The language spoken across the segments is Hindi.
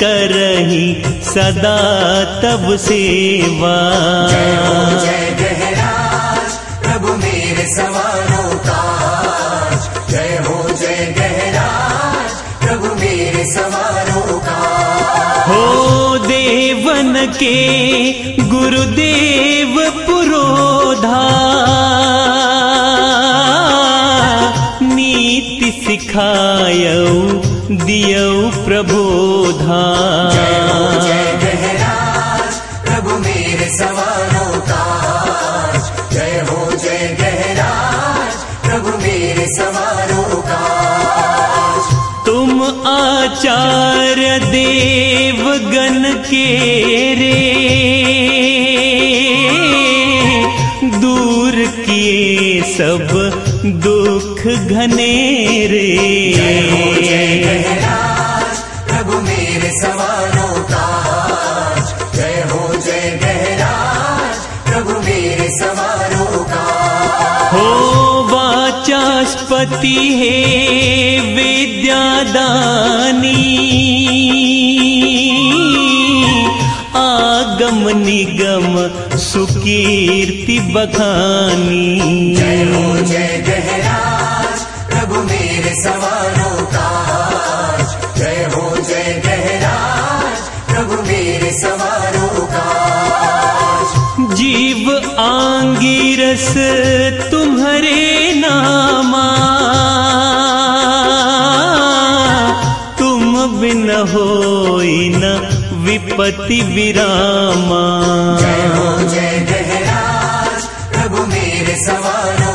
करही सदा तब सेवा। जय गहराज प्रभु मेरे सवारों काज जय हो जय गहराज प्रभु मेरे सवारों का। हो देवन के गुरुदेव पुरोधा नीति सिखायऊ दियऊ जय गहराज प्रभु मेरे सवारों काज जय हो जय गहराज मेरे सवारों काज तुम आचार्य देव गण के रे, दूर किए सब दुख घने वाचास्पति है विद्यादानी। आगम निगम सुकीर्ति बखानी। जय हो जय गहराज प्रभु मेरे सवारों। जीव आंगिरस तुम्हारे नामा। तुम बिन होई न विपति विरामा। जय हो, जय प्रभु मेरे सवारों।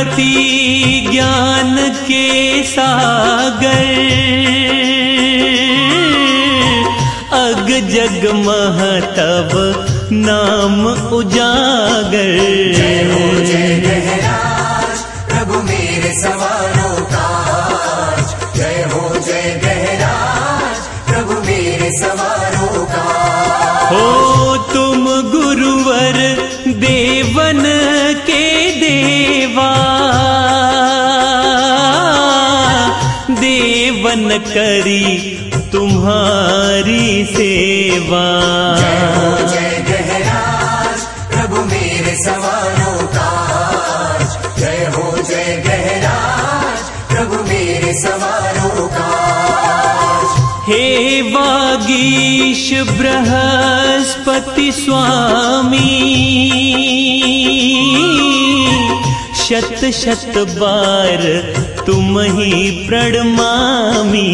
विद्याव्रती ज्ञान के सागर। अग जग महतब नाम उजागर। जय हो जय जय हो जय का हो तुम गुरुवर देवन करी तुम्हारी सेवा। जय हो जय गहराज प्रभु मेरे सवारों काज जय हो जय गहराज प्रभु मेरे सवारों काज हे वागीश बृहस्पति स्वामी। शत शत बार तुम ही प्रणमामी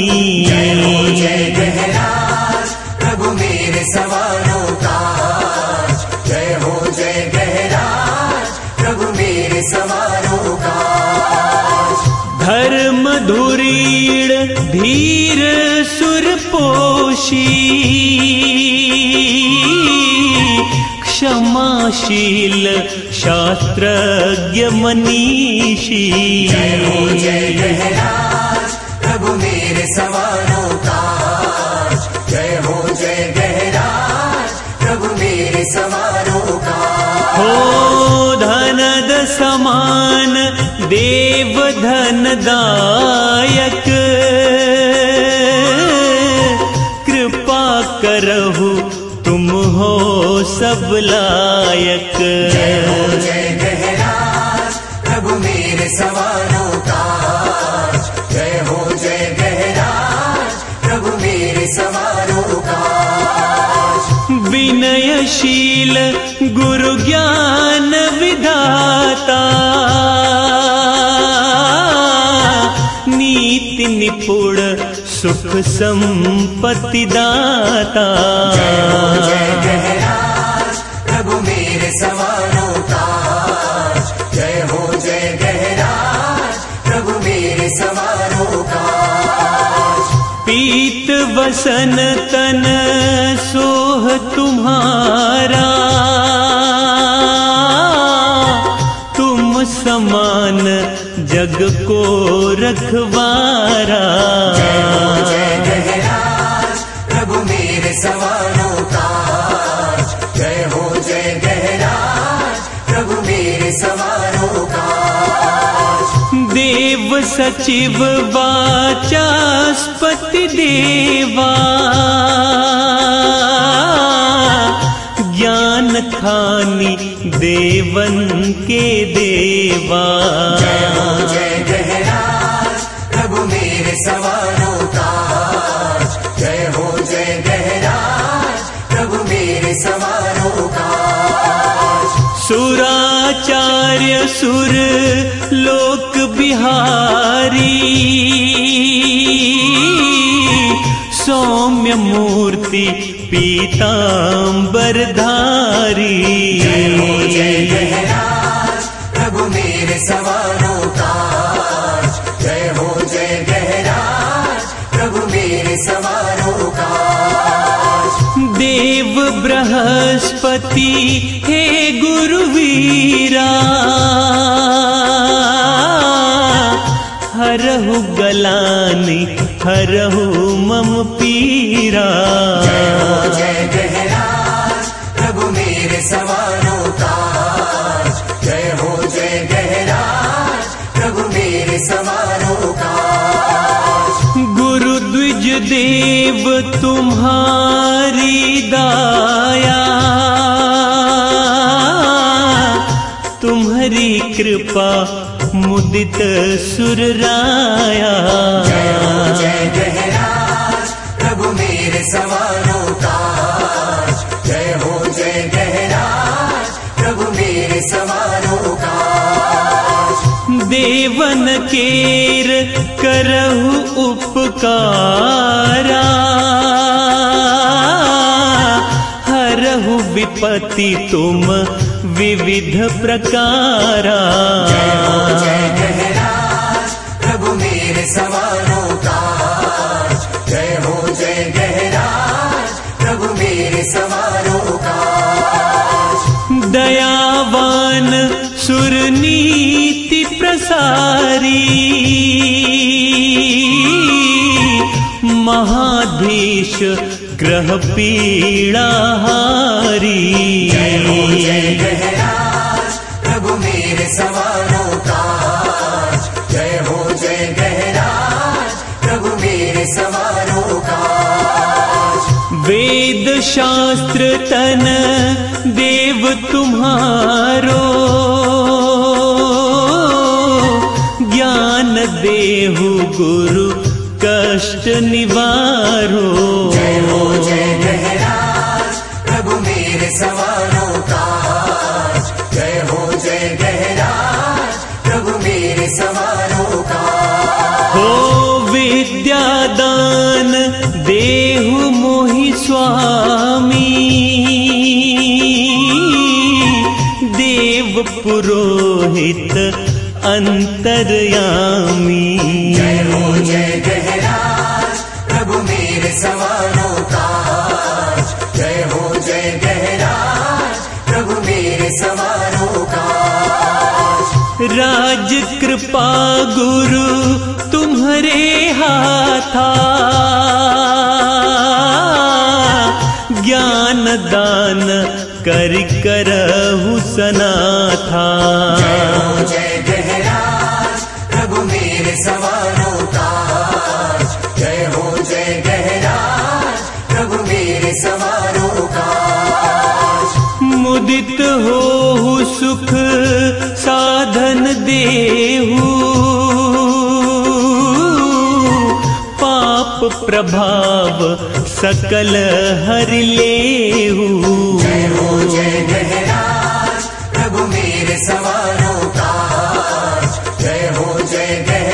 क्षमाशील शास्त्रज्ञ मनीषी जय हो जय गहराज प्रभु मेरे सवारों काज जय हो जय गहराज प्रभु मेरे सवारों का हो धनद समान देव धनदायक कृपा सब लायक। जय हो जय गहराज प्रभु मेरे सवारों काज जय हो जय गहराज प्रभु मेरे सवारों काज विनयशील गुरु ज्ञान विधाता। नीति निपुण सुख संपत्ति काज जय हो जय गहराज प्रभु मेरे सवारों पीत वसन तन सोह तुम्हारा। तुम समान जग को रखवारा। जय हो जय देव सचिव वाचास्पति देवा। ज्ञान खानी देवन के देवा। जय हो जय गहराज प्रभु मेरे सवारों का। जय हो जय गहराज प्रभु मेरे सवारों का। सुराचार्य सुर लोक सौम्य मूर्ति पीताम्बरधारी। जय हो जय गहराज प्रभु मेरे सवारों का जय हो जय गहराज प्रभु मेरे सवारों का देव बृहस्पति हे गुरुवीरा हरहु गलानि हरहु मम पीरा। जय हो जय गहराज प्रभु मेरे सवारों जय हो जय गहराज प्रभु मेरे सवारों गुरु द्विज देव तुम्हारी दाया। तुम्हारी कृपा मुदित सुर राया। जय हो जय गहराज प्रभु मेरे सवारों का जय हो जय गहराज प्रभु मेरे सवारों का देवन केर करहु उपकारा। हरहु विपति तुम विविध प्रकारा। जय हो जय गहराज प्रभु मेरे सवारों का जय हो जय गहराज प्रभु मेरे सवारों का दयावान सुरनीति प्रसारी महाधीश जय वेद शास्त्र तन देव तुम्हारो। ज्ञान देहु गुरु कष्ट निवारो। सवारों का जय हो जय गहराज प्रभु मेरे सवारों का पुरोहित अंतर्यामी। जय हो जय गहराज प्रभु मेरे सवारों का। जय हो जय गहराज प्रभु मेरे सवारों का। राज कृपा गुरु तुम्हारे हाथा। ज्ञान दान कर करहु सनाथा। जय गहराज प्रभु मेरे सवारों का जय हो जय गहराज प्रभु मेरे सवारों का मुदित हो सुख साधन देहु प्रभाव सकल हर ले जय हो जय प्रभु मेरे सवारों का।